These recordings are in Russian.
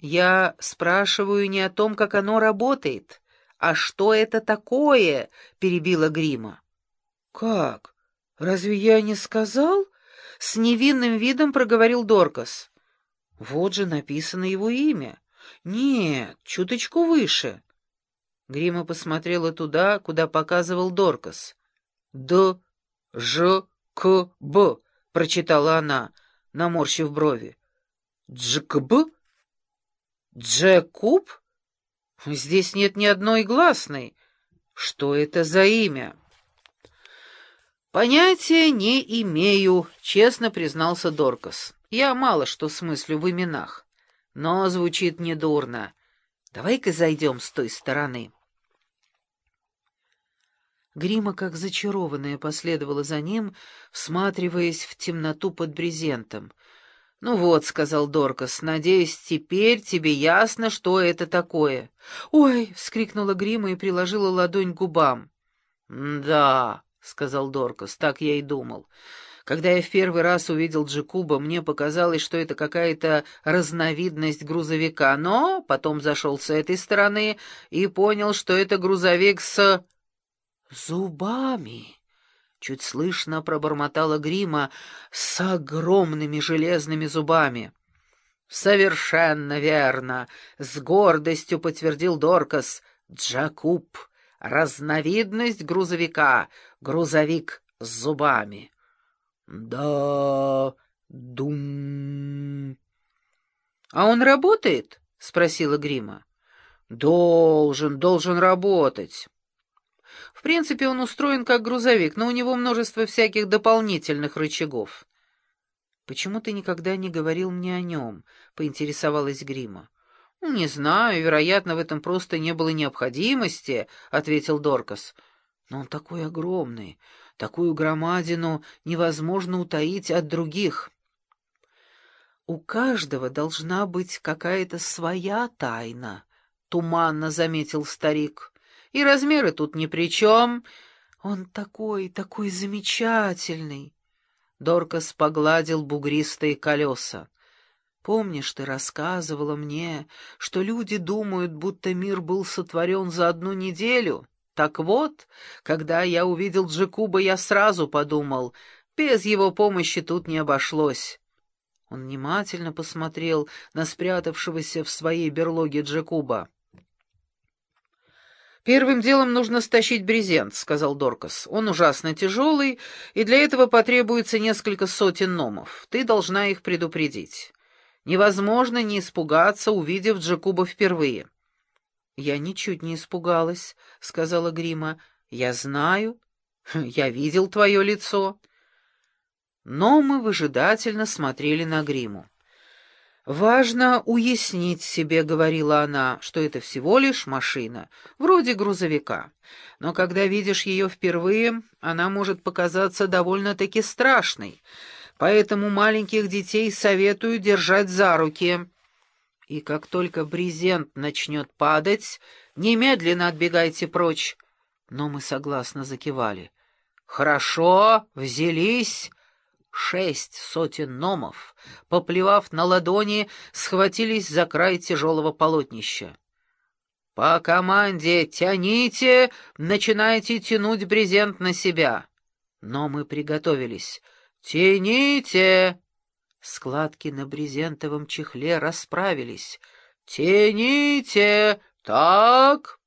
Я спрашиваю не о том, как оно работает, а что это такое, перебила Грима. Как? Разве я не сказал? С невинным видом проговорил Доркас. Вот же написано его имя. Нет, чуточку выше. Грима посмотрела туда, куда показывал Доркас. «Д, Ж, К, Б», — прочитала она, наморщив брови. «Джкб? Джекуб? Здесь нет ни одной гласной. Что это за имя?» «Понятия не имею», — честно признался Доркас. «Я мало что смыслю в именах, но звучит недурно. Давай-ка зайдем с той стороны». Грима, как зачарованная, последовала за ним, всматриваясь в темноту под брезентом. «Ну вот», — сказал Доркас, — «надеюсь, теперь тебе ясно, что это такое». «Ой!» — вскрикнула Грима и приложила ладонь к губам. «Да», — сказал Доркас, — «так я и думал». Когда я в первый раз увидел Джекуба, мне показалось, что это какая-то разновидность грузовика, но потом зашел с этой стороны и понял, что это грузовик с... «Зубами!» — чуть слышно пробормотала Грима с огромными железными зубами. «Совершенно верно!» — с гордостью подтвердил Доркас. «Джакуб! Разновидность грузовика! Грузовик с зубами!» «Да... дум...» «А он работает?» — спросила Грима. «Должен, должен работать». В принципе, он устроен как грузовик, но у него множество всяких дополнительных рычагов. «Почему ты никогда не говорил мне о нем?» — поинтересовалась Грима. «Ну, «Не знаю, вероятно, в этом просто не было необходимости», — ответил Доркас. «Но он такой огромный, такую громадину невозможно утаить от других». «У каждого должна быть какая-то своя тайна», — туманно заметил старик. И размеры тут ни при чем. Он такой, такой замечательный. Доркас погладил бугристые колеса. Помнишь, ты рассказывала мне, что люди думают, будто мир был сотворен за одну неделю? Так вот, когда я увидел Джекуба, я сразу подумал, без его помощи тут не обошлось. Он внимательно посмотрел на спрятавшегося в своей берлоге Джекуба. «Первым делом нужно стащить брезент», — сказал Доркас. «Он ужасно тяжелый, и для этого потребуется несколько сотен номов. Ты должна их предупредить. Невозможно не испугаться, увидев Джекуба впервые». «Я ничуть не испугалась», — сказала Грима. «Я знаю. Я видел твое лицо». Но мы выжидательно смотрели на Гриму. «Важно уяснить себе, — говорила она, — что это всего лишь машина, вроде грузовика. Но когда видишь ее впервые, она может показаться довольно-таки страшной, поэтому маленьких детей советую держать за руки. И как только брезент начнет падать, немедленно отбегайте прочь». Но мы согласно закивали. «Хорошо, взялись». Шесть сотен номов, поплевав на ладони, схватились за край тяжелого полотнища. «По команде тяните, начинайте тянуть брезент на себя». Но мы приготовились. «Тяните!» Складки на брезентовом чехле расправились. «Тяните! Так!»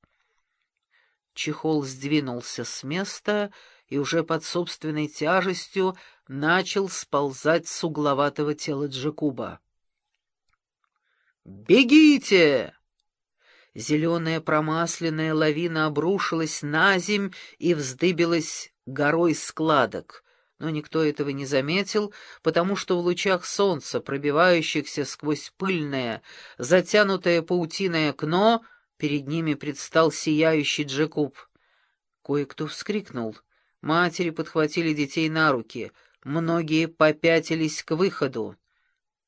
Чехол сдвинулся с места и уже под собственной тяжестью начал сползать с угловатого тела Джекуба. «Бегите!» Зеленая промасленная лавина обрушилась на земь и вздыбилась горой складок, но никто этого не заметил, потому что в лучах солнца, пробивающихся сквозь пыльное, затянутое паутиной окно, перед ними предстал сияющий Джекуб. Кое-кто вскрикнул. Матери подхватили детей на руки — Многие попятились к выходу.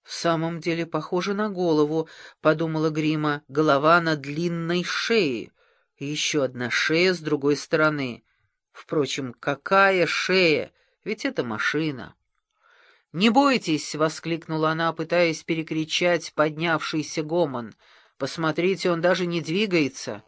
«В самом деле похоже на голову», — подумала Грима, — «голова на длинной шее. Еще одна шея с другой стороны. Впрочем, какая шея? Ведь это машина». «Не бойтесь!» — воскликнула она, пытаясь перекричать поднявшийся гомон. «Посмотрите, он даже не двигается.